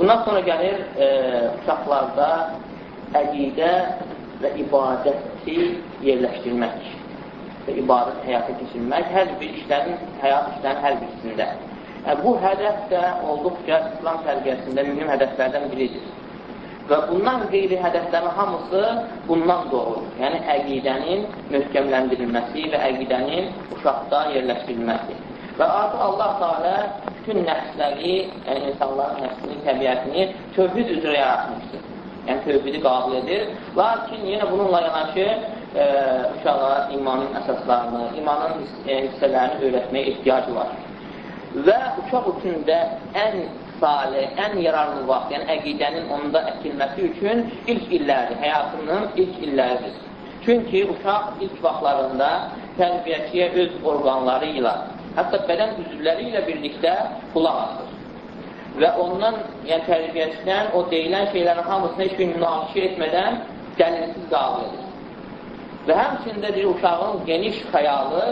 Bundan sonra gəlir e, uşaqlarda əqidə və ibadəti yerləşdirmək və ibadət həyata keçirmək hər bir işlərin, həyat işlərin hər birisində. Yəni, bu hədəf də olduqca İslam tərbiyəsində mühüm hədəflərdən biridir. Və bundan qeyri hədəflərin hamısı bundan doğur. Yəni, əqidənin möhkəmləndirilməsi və əqidənin uşaqda yerləşdirilməsi. Və artıq Allah Teala bütün nəfsləri, yəni insanların nəfsini, təbiətini tövhid üzrə yaratmışdır. Yəni, tövhidi qabıl edir. Lakin yenə bununla yanaşı e, uşağa imanın əsaslarını, imanın e, hissələrini öyrətməyə ehtiyacı var. Və uşaq üçün də ən salih, ən yararlı vaxt, yəni əqidənin onda əkilməsi üçün ilk illərdir, həyatının ilk illəridir. Çünki uşaq ilk vaxtlarında tərbiyəçiyə öz orqanları ilə hətta bədən üzvləri ilə birlikdə qulaq asır. Və ondan, yəni tərbiyəçidən o deyilən şeylərin hamısını heç bir münaqişə etmədən dəlilsiz qabıl edir. Və həmçində bir uşağın geniş xəyalı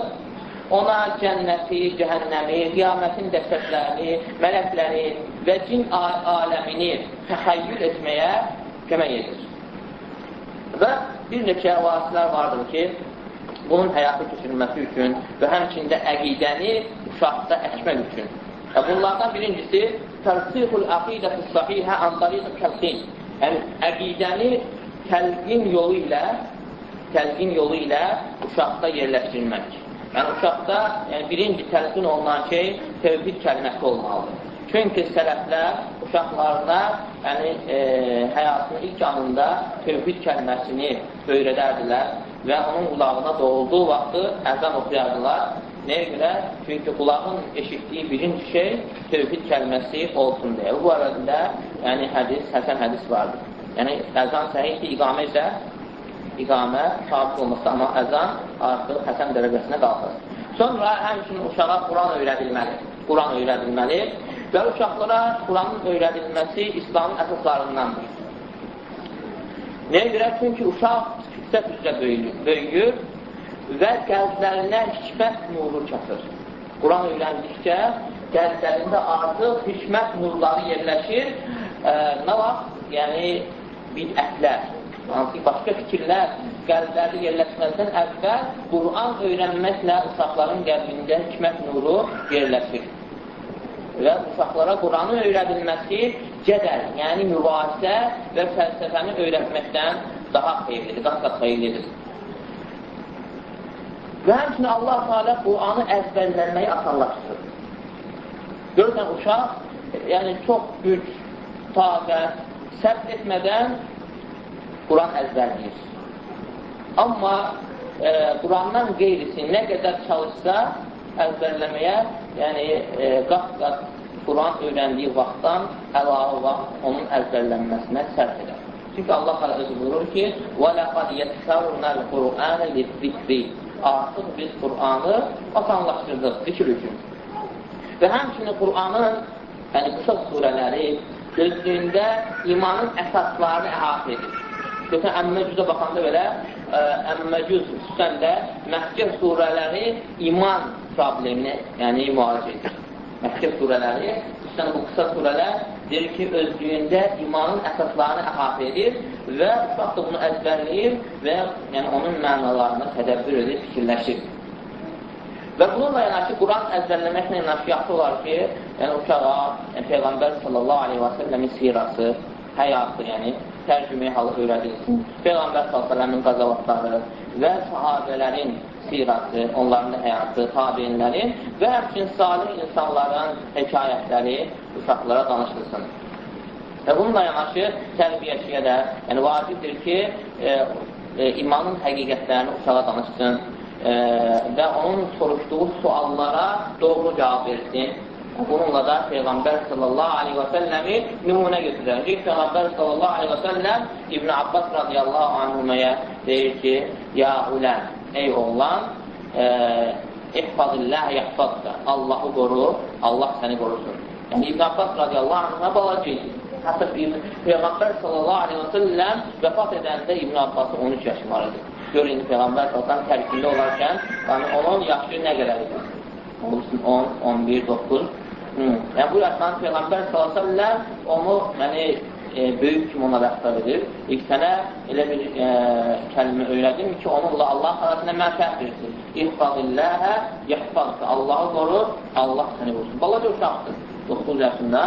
ona cənnəti, cəhənnəmi, qiyamətin dəstəklərini, mələkləri və cin aləmini təxəyyül etməyə kömək edir. Və bir neçə vasitələr vardır ki, bunun həyata keçirilməsi üçün və həmçində əqidəni uşaqda əkmək üçün. Və bunlardan birincisi tərsihul əqidəti sahihə an tariqi təlqin. Yəni əqidəni təlqin yolu ilə təlqin yolu ilə uşaqda yerləşdirmək. Yəni uşaqda yəni, birinci təlqin olunan şey tevhid kəlməsi olmalıdır. Çünki sələflər uşaqlarına yəni, e, həyatının ilk anında tevhid kəlməsini öyrədərdilər və onun qulağına doğulduğu vaxtı əzan oxuyardılar. Nəyə görə? Çünki qulağın eşitdiyi birinci şey tövhid kəlməsi olsun deyə. Bu arada yəni hədis, həsən hədis vardır. Yəni əzan səhihdir, iqamə isə iqamə sabit olması, amma əzan artıq həsən dərəcəsinə qalxır. Sonra həmçinin uşağa Quran öyrədilməli. Quran öyrədilməli və uşaqlara Quranın öyrədilməsi İslamın əsaslarındandır. Nəyə görə? Çünki uşaq üzrə böyüyür və qəlblərinə hikmət nuru çatır. Quran öyrəndikcə qəlblərində artıq hikmət nurları yerləşir. E, nə vaxt? Yəni, bidətlər, hansı başqa fikirlər qəlbləri yerləşməzdən əvvəl Quran öyrənməklə uşaqların qəlbində hikmət nuru yerləşir. Və uşaqlara Quranın öyrədilməsi cədəl, yəni mübahisə və fəlsəfəni öyrətməkdən daha xeyirlidir, qat-qat xeyirlidir. Və həmçinin Allah Teala Quranı əzbərlənməyi asanlaşdırır. Görürsən, uşaq yəni çox güc, taqət, sərf etmədən Quran əzbərləyir. Amma e, Qurandan qeyrisi nə qədər çalışsa əzbərləməyə, yəni e, qat-qat Quran öyrəndiyi vaxtdan əlavə vaxt onun əzbərlənməsinə sərf edər. Çünki Allah Teala özü buyurur ki: "Və laqad yəssərnəl Qur'anə lizzikri." Artıq biz Qur'anı asanlaşdırdıq zikr üçün. Və həmçinin Qur'anın yəni qısa surələri özlüyündə imanın əsaslarını əhatə edir. Götən Əmməcüzə baxanda belə ə, Əmməcüz xüsusən də Məhkəh surələri iman problemini yəni müalicə edir. Məhkəh surələri xüsusən bu qısa surələr deyir ki, özlüyündə imanın əsaslarını əhatə edir və uşaq da bunu əzbərləyir və yəni, onun mənalarını tədəbbür edir, fikirləşir. Və bununla yanaşı Quran əzbərləməklə yanaşı yaxşı olar ki, yəni uşağa yəni, Peyğəmbər sallallahu aleyhi və səlləmin sirası, həyatı, yəni tərcümeyi halı öyrədilsin. Peyğəmbər sallallahu aleyhi və səlləmin qazavatları və sahabələrin sirası, onların həyatı, tabinlərin və həmçin salih insanların hekayətləri uşaqlara danışılsın. Və bununla yanaşı tərbiyəçiyə də yəni, vacibdir ki, e, e, imanın həqiqətlərini uşağa danışsın e, və onun soruşduğu suallara doğru cavab versin. Bununla da Peyğəmbər sallallahu aleyhi və səlləmi nümunə götürür. Deyir, Peyğəmbər sallallahu aleyhi və səlləm İbn Abbas radiyallahu anhüməyə deyir ki, Ya uləm, ey oğlan, e, ihfazillah yahfazda. Allahı qoru, Allah səni qorusun. Yəni İbn Abbas radiyallahu anhına balaca idi. Hətta Peyğəmbər sallallahu aleyhi və səlləm vəfat edəndə İbn Abbasın 13 yaşı var idi. Gör, indi Peyğəmbər sallallahu tərkində olarkən, yəni onun yaşı nə qədər idi? 10, 11, 9, Yəni, bu yaşdan Peyğəmbər s.ə.v onu yəni, e, böyük kimi ona rəftar edir. İlk sənə elə bir e, kəlmə öyrədim ki, onunla Allah arasında mənfəət versin. İhfazilləhə yəhfazdır. Allahı qorur, Allah səni qorusun. Balaca uşaqdır, 9 yaşında.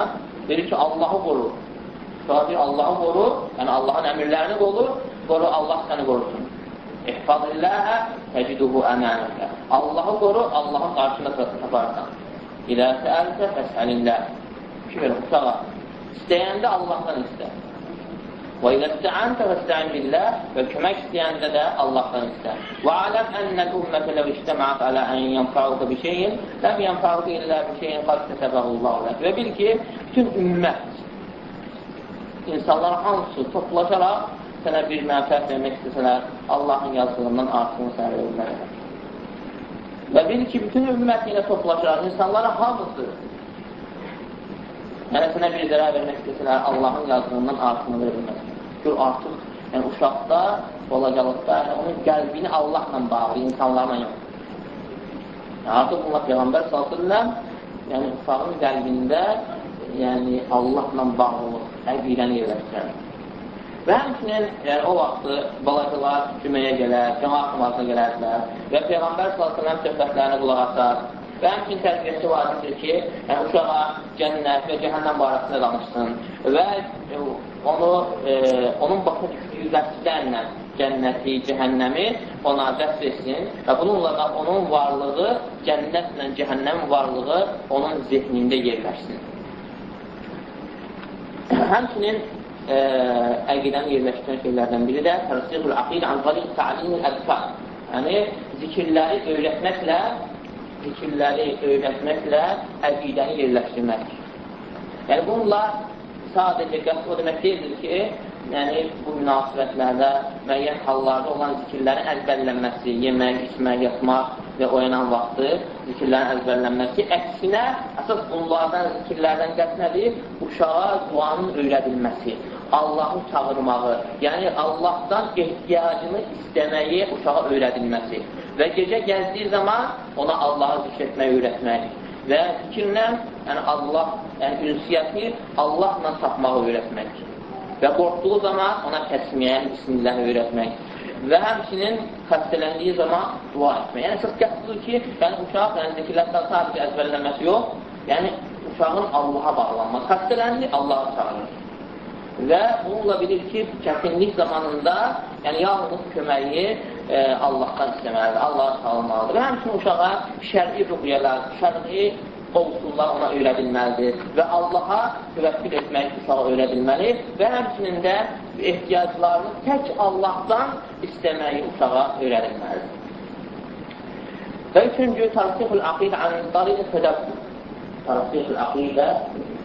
Deyir ki, Allahı qorur. Sonra deyir, Allahı qorur, yəni Allahın əmirlərini qorur, qoru, Allah səni qorusun. İhfazilləhə təciduhu əmənəkə. Allahı qoru, Allahın qarşında taparsan. İlə səəlsə fəsəlilləh. Ki, verir, uşağa. İstəyəndə Allahdan istə. Və ilə istəəntə və istəən billah və kömək istəyəndə də Allahdan istə. Və aləm ənəl ümmətə ləv iştəmət alə ən yənfəuqə bir şeyin, ləm yənfəuqə illə bir şeyin qad təsəbəqullahu lək. Və bil ki, bütün ümmət, insanlar hamısı toplaşaraq sənə bir mənfəət vermək istəsələr, Allahın yazdığından artığını sənə verirlər. Və bil ki, bütün ümmət ilə toplaşaraq, insanlara hamısı Sənə bir zərər vermək istəsələr, Allahın yazdığından artığını verilməz. Gör, artıq, yəni uşaqda, olacalıqda, yəni, onun qəlbini Allahla bağlı, insanlarla yox. Yəni, artıq bunlar Peyğəmbər s.ə.v yəni uşağın qəlbində yəni Allahla bağlılıq, əqiləni yerləşdirər. Və həmçinin yəni, o vaxtı balacalar cüməyə gələr, cəmaat namazına gələrdilər və Peyğəmbər s.ə.v söhbətlərini qulaq asar Və həmçin tərbiyəsi vacibdir ki, yəni, uşağa cənnət və cəhənnəm barəsində danışsın və e, onu, e, onun başa düşdüyü vəsflərlə cənnəti, cəhənnəmi ona dəst etsin və bununla da onun varlığı, cənnətlə cəhənnəm varlığı onun zehnində yerləşsin. Həmçinin e, əqidəni yerləşdirən şeylərdən biri də tərsihul aqid an tariq ta'limul əzkar. Yəni zikirləri öyrətməklə zikirləri öyrətməklə əqidəni yerləşdirmək. Yəni, bununla sadəcə qəsd o demək deyildir ki, yəni bu münasibətlərdə müəyyən hallarda olan zikirlərin əzbərlənməsi, yemək, içmək, yatmaq və oyanan vaxtı zikirlərin əzbərlənməsi. Əksinə, əsas bunlardan, zikirlərdən qəsd nədir? Uşağa duanın öyrədilməsi, Allahı çağırmağı, yəni Allahdan ehtiyacını istəməyi uşağa öyrədilməsi və gecə gəzdiyi zaman ona Allahı zikr etməyi öyrətmək və zikirlə yəni Allah, yəni ünsiyyəti Allahla tapmağı öyrətmək və qorxduğu zaman ona təsmiyə, bismillah öyrətmək və həmçinin xəstələndiyi zaman dua etmək. Yəni, çox qəsdidir ki, yəni uşaq, yəni zikirlərdən sadəcə əzbərlənməsi yox, yəni uşağın Allaha bağlanması. Xəstələndi, Allaha çağırır. Və bununla bilir ki, çətinlik zamanında, yəni yalnız köməyi e, Allahdan istəməlidir, Allah'a sağlamalıdır. Və həmçinin uşağa şər'i ruhiyyələr, şər'i qovsullar ona öyrədilməlidir və Allaha təvəkkül etmək uşağa öyrədilməli və həmçinin də ehtiyaclarını tək Allahdan istəməyi uşağa öyrədilməlidir. Və üçüncü, tarifihul aqidə an tariq tədəbbür. Tarifihul aqidə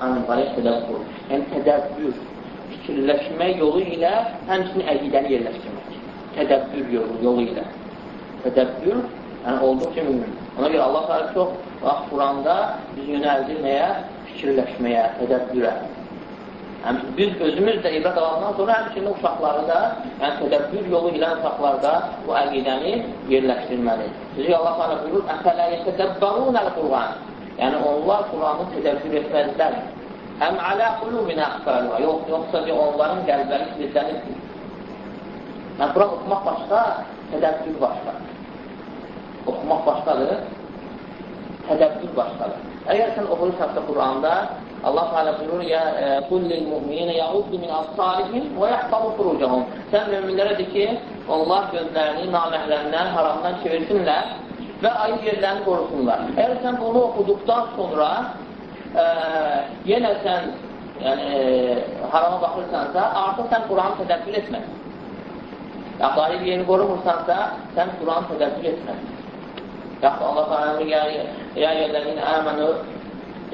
an tariq tədəbbür. Yəni, tədəbbür, fikirləşmək yolu ilə həmçinin əqidəni yerləşdirmək. Tədəbbür yolu, ilə. Tədəbbür yəni, olduqca mühüm. Ona görə Allah Teala çox vaxt Quranda biz yönəldir nəyə? Fikirləşməyə, tədəbbürə. Həm, biz özümüz də ibrət alandan sonra həmçinin uşaqları da, yəni tədəbbür yolu ilə uşaqlarda bu əqidəni yerləşdirməli. Çünki Allah Teala buyurur: "Əfələ yetədəbbərunəl Qur'an." Yəni onlar Qur'anı tədəbbür etməzlər. Həm alə qulubinə əxfəluha, yox, yoxsa onların qəlbləri kilitlənir. Yəni, Quran oxumaq başqa, tədəbbür başqa. Oxumaq başqadır, tədəbbür başqadır. Əgər sən oxuyursansa Quranda, Allah Teala buyurur ya kullil mu'minina ya'uddu min absarihim və yahfazu furucahum. Sən möminlərə de ki, onlar gözlərini naməhrəmdən, haramdan çevirsinlər və ayıb yerlərini qorusunlar. Əgər sən bunu oxuduqdan sonra ə, yenə sən yəni, harama baxırsansa, artıq sən Quranı tədəbbür etməz. Yaxud yeni qorumursansa, sən Quranı tədəbbür etməz. Yaxud Allah Teala ya ya yerlərin əmənu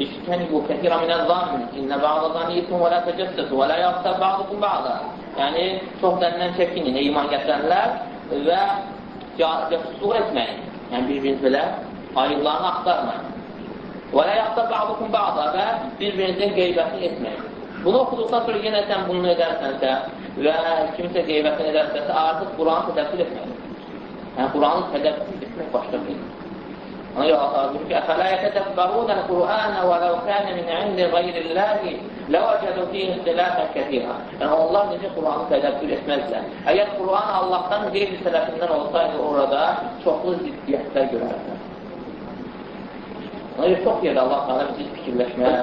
İştənibu kəsirə minəl zann İnnə bəğdə zanniyyəkum və lə təcəssəsu və lə yaxsər bəğdukum bəğdə Yəni, çox dəndən çəkinin, iman gətirənlər və cəsusluq etməyin. Yəni, bir-biriniz belə ayıqlarını axtarmayın. Və lə yaxda ba'dukum ba'da və bir-birinizin qeybətini etməyin. Bunu oxuduqdan sonra yenə sən bunu edərsənsə və kimsə qeybətini edərsənsə, artıq Quranı tədəbbür etməlidir. Yəni, Quranı tədəbbür etmək başqa bir. Ona görə Allah buyurur ki, əfələ yətədəbbərunəl Qur'anə və ləv kənə min indi qeyrilləhi ləvəcədu fi ixtilafən kəthira. Yəni, onlar necə Qur'anı tədəbbür etməzlər. Əgər Qur'an Allahdan qeyri tərəfindən olsaydı orada çoxlu ziddiyyətlər görərdilər. Ona görə çox yerdə Allah sana bizi fikirləşməyə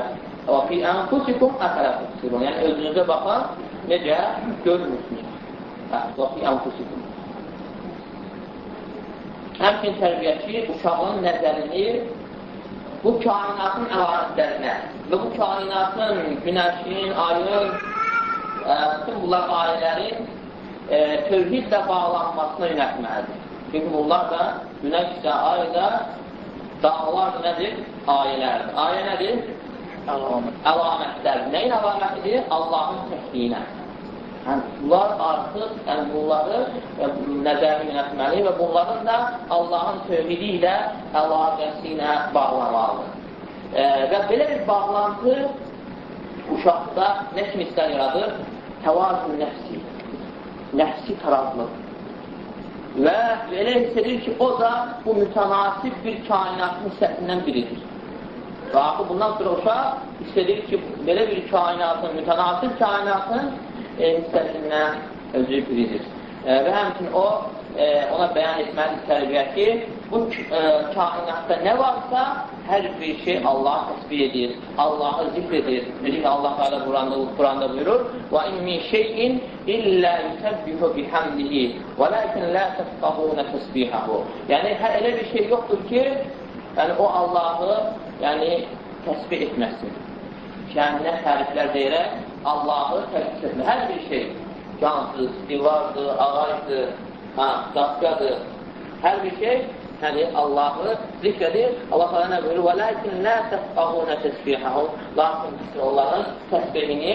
və fi ənfusikum əfələ tüksirun. Yəni, özünüzə baxan necə görmürsünüz. Və fi ənfusikum. Həmçin tərbiyəçi uşağın nəzərini bu kainatın əlamətlərinə və bu kainatın, günəşin, ayın, ə, bütün bunlar ayələrin e, tövhidlə bağlanmasına yönətməlidir. Çünki bunlar da günəş isə, ay da, dağlar da nədir? Ayələrdir. Ayə nədir? Əlamət. Əlamətlər. Nəyin əlamətidir? Allahın təkliyinə. Yəni, bunlar artıq yəni, bunları yəni, nəzərini yönətməli və bunların da Allahın tövhidi ilə əlaqəsi ilə bağlamalıdır. E, və belə bir bağlantı uşaqda nə kimi istər yaradır? Təvazun nəfsi, nəfsi tarazlıq. Və belə hiss edir ki, o da bu mütənasib bir kainatın hissəsindən biridir. Və axı bundan sonra uşaq istədir ki, belə bir kainatın, mütənasib kainatın e, hissəsindən özü biridir. E, və həmçin o, e, ona bəyan etməlidir tərbiyə ki, bu e, kainatda nə varsa, hər bir şey Allah təsbih edir, Allahı zikr edir. Necə ki, Allah Teala Quranda, Quranda buyurur, وَاِنْ مِنْ شَيْءٍ إِلَّا يُسَبِّهُ بِحَمْدِهِ وَلَكِنْ لَا تَفْقَهُونَ تَسْبِيحَهُ Yəni, hər, elə bir şey yoxdur ki, yəni, o Allahı yəni, təsbih etməsin. Kəndinə təriflər deyərək, Allahı təqdis etmək. Hər bir şey, cansız, divardır, ağacdır, ha, daqqadır, hər bir şey yəni Allahı zikr edir. Allah Teala nə buyurur? Lakin la tafqahuna tasbihahu. Lakin siz onların təsbihini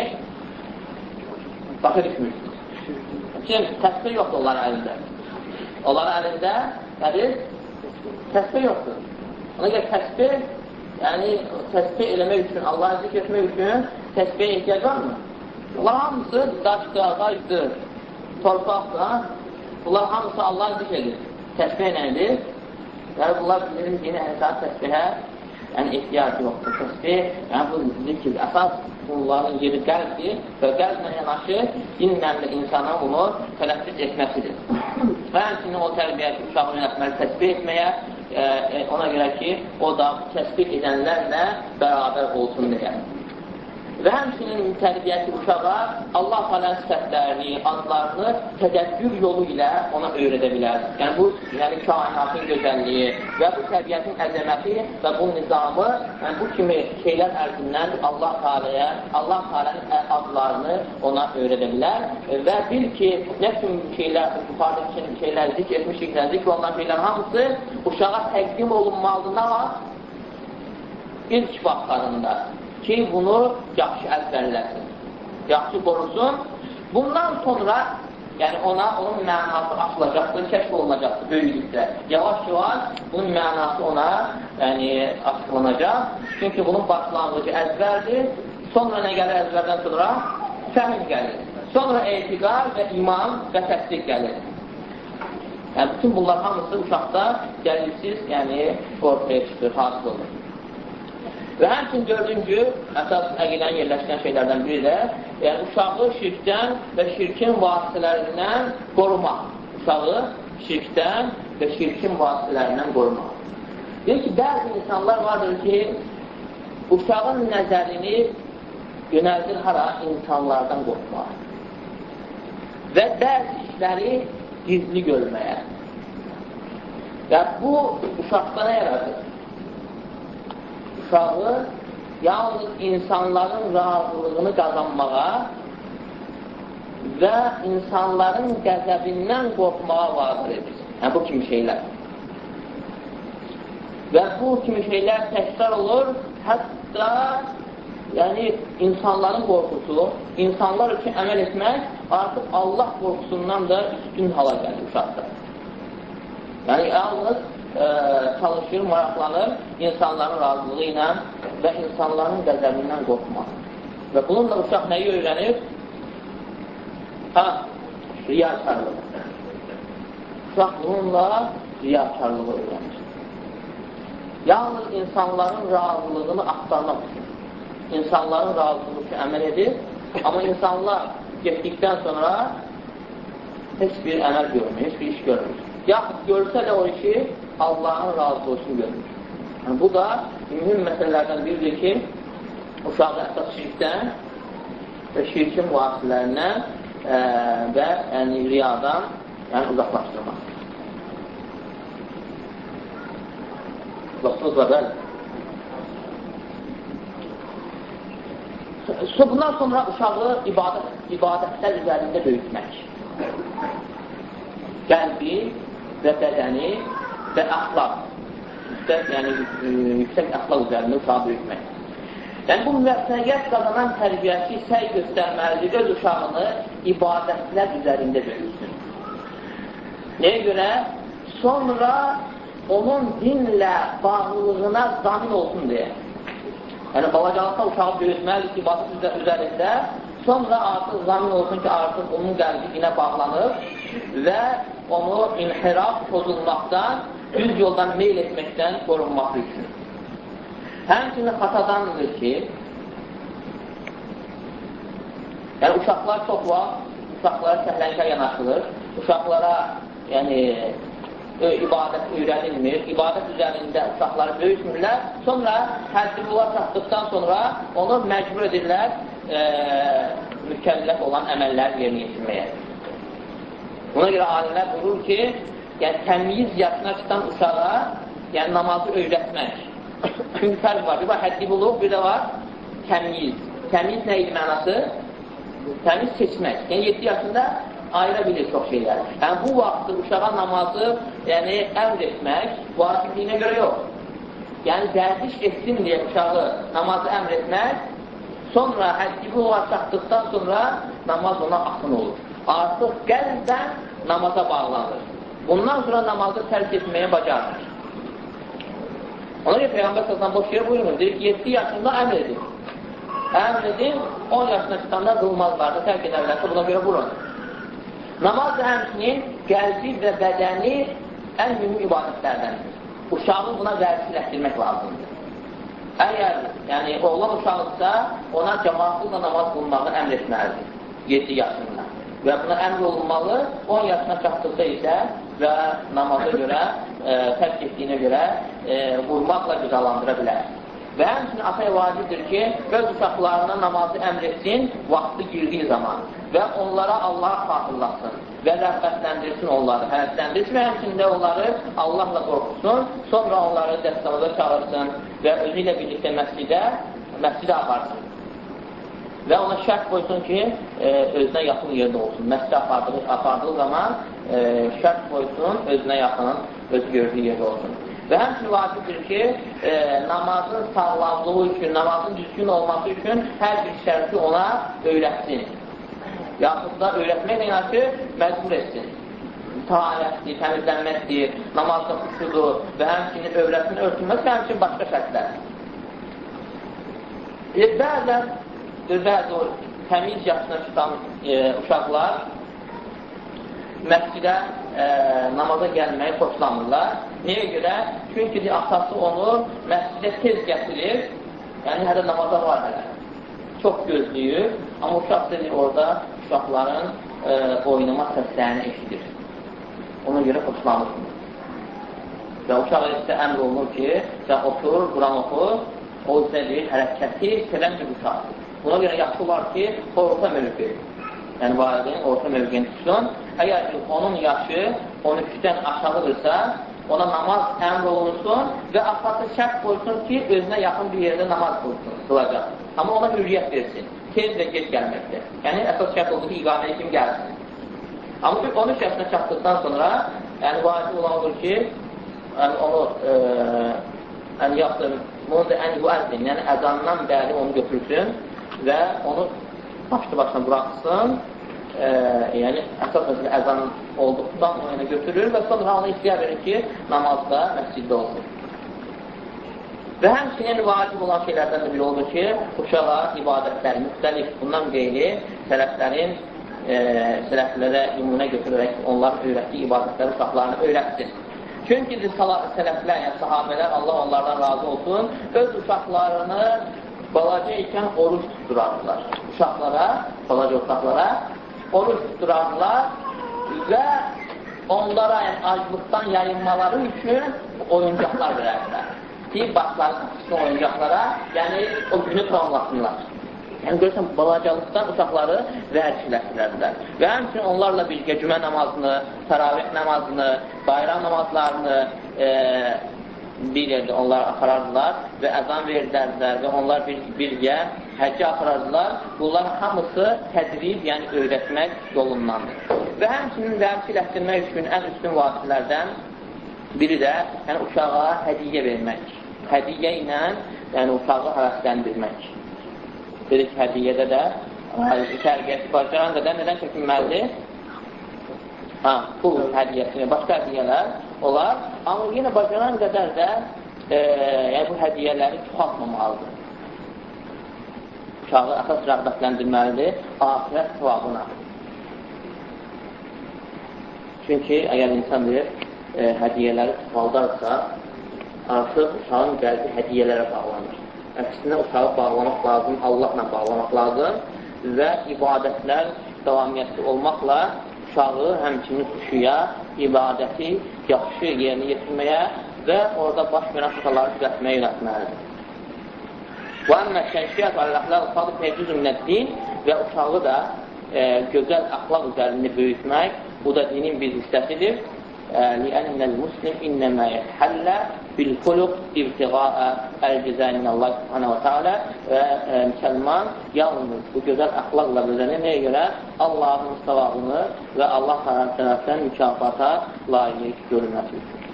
başa düşmürsünüz. Çünki təsbih yoxdur onların əlində. Onların əlində nədir? Təsbih yoxdur. Ona görə təsbih yəni təsbih eləmək üçün, Allahı zikr etmək üçün təsbih ehtiyac varmı? Bunlar hamısı daşdır, ağacdır, torpaqdır. Bunlar hamısı Allahı zikr edir. Təsbih nədir? Yəni, bunlar bizim yeni əsas təsbihə yəni, ehtiyac yoxdur. Təsbih, yəni bu zikr, əsas bunların yeri qəlbdir və qəlblə yanaşı dinlə də insana bunu tələffüz etməsidir. Və həmçinin o tərbiyyəti uşağı yönətməli təsbih etməyə, e, e, ona görə ki, o da təsbih edənlərlə bərabər olsun deyə. Və həmçinin tərbiyyəti uşağa Allah falan sifətlərini, adlarını tədəbbür yolu ilə ona öyrədə bilər. Yəni, bu, yəni kainatın gözəlliyi və bu təbiətin əzəməti və bu nizamı, yəni bu kimi şeylər ərzindən Allah Teala'ya, Allah Teala'nın adlarını ona öyrədə bilər və bil ki, nə kimi şeylər, yuxarıda kimi şeylər zikr etmişik, zikr olunan şeylər hamısı uşağa təqdim olunmalıdır. Nə var? İlk vaxtlarında ki, bunu yaxşı əzbərləsin, yaxşı qorusun. Bundan sonra yəni ona onun mənası açılacaqdır, kəşf olunacaqdır böyüklükdə. Yavaş-yavaş bunun mənası ona yəni, açıqlanacaq. Çünki bunun başlanğıcı əzbərdir. Sonra nə gəlir əzbərdən sonra? Fəhm gəlir. Sonra etiqar və iman və təsdiq gəlir. Yəni, bütün bunlar hamısı uşaqda dəlilsiz, yəni ortaya çıxır, hasıl olur. Və həmçin dördüncü, əsas əqidən yerləşən şeylərdən biri də, yəni uşağı şirkdən və şirkin vasitələrindən qorumaq. Uşağı şirkdən və şirkin vasitələrindən qorumaq. Deyir ki, bəzi insanlar vardır ki, uşağın nəzərini yönəldir hara insanlardan qorxmaq. Və bəzi işləri gizli görməyə. Və bu uşaqda nə yaradır? Uşağı yalnız insanların razılığını qazanmağa və insanların qəzəbindən qorxmağa vadar edir. Hə, bu kimi şeylər. Və bu kimi şeylər təkrar olur, hətta yəni insanların qorxusu, insanlar üçün əməl etmək artıq Allah qorxusundan da üstün hala gəlir uşaqda. Yəni, yalnız e, çalışır, maraqlanır insanların razılığı ilə və insanların qəzəbindən qorxmaq. Və bununla uşaq nəyi öyrənir? Ha, riyakarlıq. Uşaq bununla riyakarlığı öyrənir. yalnız insanların razılığını axtarmaq üçün. İnsanların razılığı üçün əməl edir. Amma insanlar getdikdən sonra heç bir əməl görmür, heç bir iş görmür. Yaxud görsə də o işi Allahın razılığı üçün görmür. Yəni, bu da mühüm məsələlərdən biridir ki, uşağı əsas şirkdən və şirkin vasitələrindən ə, və yəni, riyadan yəni, uzaqlaşdırmaq. Vaxtınız var, bəli. Bundan sonra uşağı ibadət, ibadətlər üzərində böyütmək. Qəlbi və bədəni və əxlaq. Yüksək, yəni, yüksək əxlaq üzərində uşağı böyütmək. Yəni, bu müvəffəqiyyət qazanan tərbiyəçi səy göstərməlidir, öz uşağını ibadətlər üzərində böyütsün. Nəyə görə? Sonra onun dinlə bağlılığına zamin olsun deyə. Yəni, balacalıqda uşağı böyütməlidir ki, ibadət üzərində, sonra artıq zamin olsun ki, artıq onun qəlbi dinə bağlanır və onu inhiraf, pozulmaqdan, düz yoldan meyl etməkdən qorunmaq üçün. Həmçinin xatadandır ki, yəni uşaqlar çox vaxt, uşaqlara səhlənkə yanaşılır, uşaqlara yəni ibadət öyrənilmir, ibadət üzərində uşaqları böyütmürlər, sonra həddibular çatdıqdan sonra onu məcbur edirlər e, mükəlləf olan əməllər yerinə yetirməyə. Buna görə alimlər buyurur ki, yəni təmiz yaşına çıxan uşağa yəni namazı öyrətmək. Çünki fərq var. Bir var həddibuluq, bir də var təmiz. Təmiz nə idi mənası? Təmiz seçmək. Yəni 7 yaşında ayıra bilir çox şeylər. Yəni, bu vaxtı uşağa namazı yəni, əmr etmək vacibliyinə görə yox. Yəni, dərdiş etsin deyə uşağı namazı əmr etmək, sonra həddibi olaraq çatdıqdan sonra namaz ona axın olur. Artıq qəlbdən namaza bağlanır. Bundan sonra namazı tərk etməyə bacarmır. Ona görə Peyğəmbər səsən boş yerə buyurmur. Deyir ki, 7 yaşında əmr edin. Əmr edin, 10 yaşına çıxanda qılmazlarını tərk edərlərsə buna görə vurun. Namaz həmçinin qəlbi və bədəni ən mühüm ibadətlərdəndir. Uşağı buna vəzifələşdirmək lazımdır. Əgər yəni, oğlan uşaqdırsa, ona cəmaatlıqla namaz qılmağı əmr etməlidir 7 yaşında. Və buna əmr olunmalı 10 yaşına çatdıqda isə və namaza görə, e, tərk etdiyinə görə e, vurmaqla cüzalandıra bilər. Və həmçinin ataya vacibdir ki, öz uşaqlarına namazı əmr etsin vaxtı girdiyi zaman və onlara Allah xatırlasın və rəğbətləndirsin onları, hərətləndirsin və həmçində onları Allahla qorxusun, sonra onları dəstəmada çağırsın və özü ilə birlikdə məscidə, məscidə aparsın. Və ona şərt qoysun ki, e, özünə yaxın yerdə olsun. Məscidə apardığı, apardığı zaman e, şərt qoysun, özünə yaxın, özü gördüyü yerdə olsun. Və həmçin vacibdir ki, e, namazın sağlamlığı üçün, namazın düzgün olması üçün hər bir şərti ona öyrətsin. Yaxud da öyrətməklə yanaşı məcbur etsin. Taharətdir, təmizlənməkdir, namazda xuşudur və həmçinin övrətinin örtülməsi həmçinin başqa şərtlər. E, bəzən, bəzi o təmiz yaşına çıxan e, uşaqlar məscidə e, namaza gəlməyi xoşlanırlar. Niyə görə? Çünki atası onu məscidə tez gətirir, yəni hələ namaza var hələ. Çox gözləyir, amma uşaq dedi orada uşaqların e, oynama səslərini eşidir. Ona görə xoşlanır. Və uşaq isə əmr olunur ki, sən otur, Quran oxu, o üzədir, hərəkəti sevən bir uşaqdır. Buna görə yaxşı olar ki, orta mövqü, yəni valideyn orta mövqeni tutsun. Əgər ki, onun yaşı 13-dən aşağıdırsa, ona namaz əmr olunsun və asası şərt qoysun ki, özünə yaxın bir yerdə namaz qılsın, qılacaq. Amma ona hürriyyət versin, tez və geç gəlməkdir. Yəni, əsas şərt oldu ki, iqaməyə kim gəlsin. Amma 13 yaşına çatdıqdan sonra, yəni, vacib olan odur ki, yəni, onu e, yəni, yaxdır, bunu da ən müəzzin, yəni əzandan bəri onu götürsün və onu başlı başına buraxsın e, yəni əsas məsələ əzan olduqdan o yəni götürür və sonra onu istəyər verir ki, namazda, məsciddə olsun. Və həmçinin vacib olan şeylərdən də biri olur ki, uşağa ibadətlər müxtəlif, bundan qeyri sələflərin e, sələflərə nümunə götürərək onların öyrətdiyi ibadətləri uşaqlarını öyrətsin. Çünki sələflər, yəni sahabələr, Allah onlardan razı olsun, öz uşaqlarını balaca ikən oruç tutturardılar. Uşaqlara, balaca uşaqlara oruç tutturardılar və onlara aclıqdan yayınmaları üçün oyuncaqlar verərdilər. Ki, başları çıxsın oyuncaqlara, yəni o günü tamamlasınlar. Yəni, görürsən, balacalıqdan uşaqları vərçiləşdirərdilər. Və həmçinin onlarla birgə cümə namazını, təravih namazını, bayram namazlarını e, bir yerdə onlar aparardılar və əzan verirdilər və onlar bir, birgə həccə aparardılar. Bunlar hamısı tədrib, yəni öyrətmək yolundandır. Və həmçinin vərçiləşdirmək üçün ən üstün vasitələrdən biri də yəni, uşağa hədiyyə vermək. Hədiyyə ilə yəni, uşağı həvəsləndirmək. Dedik, hədiyyədə də tərbiyyəsi bacaran qədər nədən çəkinməlidir? Hə, pul hədiyyəsini, başqa hədiyyələr olar. Amma yenə bacaran qədər də e, yəni bu hədiyyələri çoxaltmamalıdır. Uşağı əsas rəğbətləndirməlidir ahirət savabına. Çünki əgər insan deyir, e, hədiyyələri çoxaldarsa, artıq uşağın qəlbi hədiyyələrə bağlanır. Əksinə uşağı bağlamaq lazım, Allahla bağlamaq lazım və ibadətlər davamiyyətli olmaqla uşağı, həmçinin xüşüyə, ibadəti yaxşı yerinə yetirməyə və orada baş verən xətaları düzətməyə yönətməlidir. Və əmmə şənşiyyət və əxlaq fadr təhcüz ümunnətdin və uşağı da e, gözəl əxlaq üzərində böyütmək, bu da dinin bir hissəsidir. Liənnəl muslim innəmə yəhəllə bil xuluq ibtiqaa əl-cüzə minəllah subhanahu wa ta'ala və e, müsəlman yalnız bu gözəl əxlaqla bezənir. Nəyə görə? Allahın savabını və Allah tərəfindən mükafata layiq görülməsi üçün.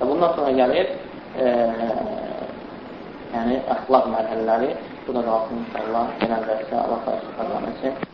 Və bundan sonra gəlir e, yəni əxlaq mərhələləri. Bu da qalsın inşallah gələn dərsə Allah təala subhanahu